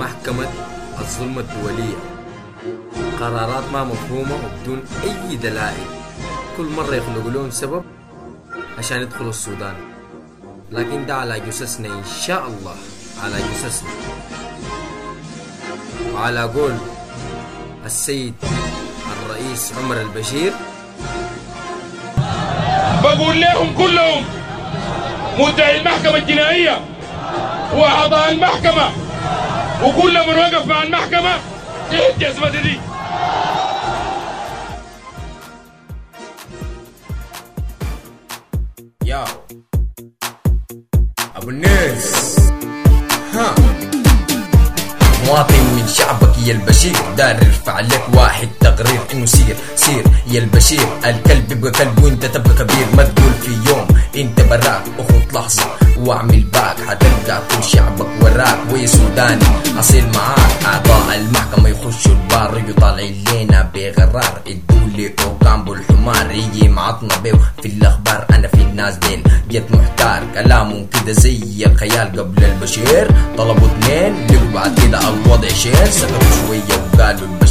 محكمة الظلم الدولية. قرارات ما مفهومة وبدون أي دلائل. كل مرة يخلقوا لهم سبب عشان يدخلوا السودان. لكن ده على جثثنا إن شاء الله. على جثثنا. وعلى قول السيد الرئيس عمر البشير بقول لهم كلهم مدعي المحكمة الجنائية وأعضاء المحكمة. وكل من وقف مع المحكمة تحت جزمة دي يا أبو الناس. ها. مواطن من شعبك يا البشير دار يرفع لك واحد تقرير إنه سير سير. يا البشير الكلب يبقى كلب وأنت تبقى كبير ما تقول في يوم. انت براك اخذ لحظة واعمل باك. حتلقى كل شعبك وراك. ويا سوداني أصيل معاك. أعضاء المحكمة يخشوا البار يطالعين لينا بغرار. الدولي اوكامبو الحمار. يجي معطنا بيو في الأخبار. أنا في الناس ديل جيت محتار. كلامهم كده زي الخيال قبل البشير. طلبوا اثنين لقوا بعد كده الوضع شير. سكتوا شوية وقالوا البشير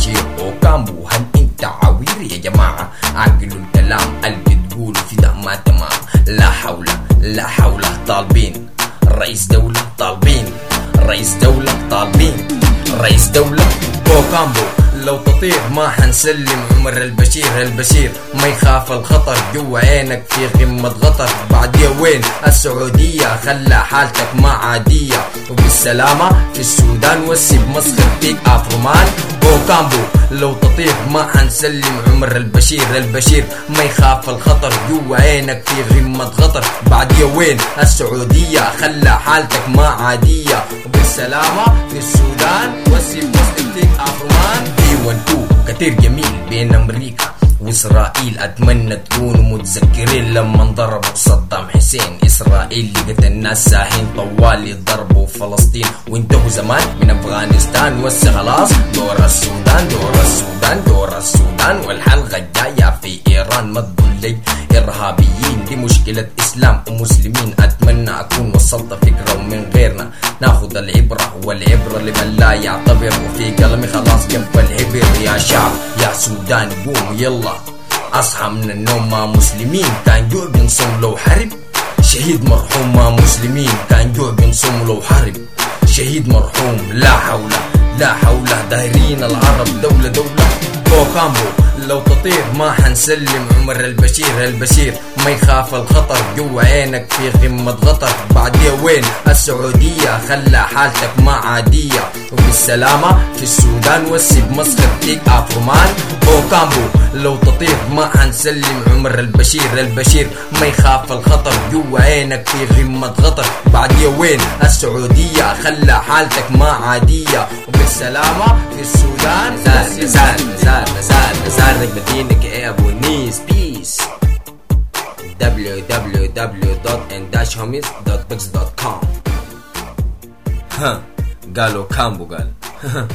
لا حول طالبين. رئيس دولة طالبين. رئيس دولة طالبين. رئيس دولة بوكامبو. لو تطير ما حنسلم. عمر البشير البشير ما يخاف الخطر. جوا عينك في قمة غطر. بعد وين السعودية خلى حالتك ما عادية. وبالسلامة في السودان وسب مسخرتك آفرمان. بوكامبو لو تطير ما حنسلم. عمر البشير البشير ما يخاف الخطر. جوا عينك في غمة غطر. بعد وين السعودية خلى حالتك ما عادية. وبالسلامة في السودان وسب مسخرتك افرمان في 1 2 كتير جميل بين أمريكا واسرائيل اتمنى تكونوا متذكرين لما ضربوا صدام حسين اسرائيل لقت الناس ساحين طوالي ضربوا فلسطين وانتهوا زمان من افغانستان وس خلاص دور السودان دور السودان دور السودان والحلقة الجايه في ايران ما تقول لي ارهابيين دي مشكله اسلام ومسلمين اتمنى اكون وصلت فكره ومن غيرنا ناخذ العبرة والعبرة لمن لا يعتبر. وفي قلمي خلاص جنب الحبر يا شعب. يا سودان قوموا يلا. أصحى من النوم ما مسلمين. كان جوع بنصوم لو حرب. شهيد مرحوم ما مسلمين. كان جوع بنصوم لو حرب. شهيد مرحوم لا حول لا حول. دايرين العرب دولة دولة. اوكامبو لو تطير ما حنسلم عمر البشير البشير ما يخاف الخطر. جوا عينك في قمة قطر. بعد وين؟ السعودية خلى حالتك ما عادية. وبالسلامة في السودان وسب مسخرتك افرمان اوكامبو لو تطير ما حنسلم عمر البشير البشير ما يخاف الخطر. جوا عينك في قمة قطر. بعد وين؟ السعودية. خلى حالتك ما عادية. وبالسلامة في السودان. نزار نزار نزار نزار نزار نجم دينك إيه يا أبو نيس. peace www.n-homies.bix.com ها قالوا كامبو قال.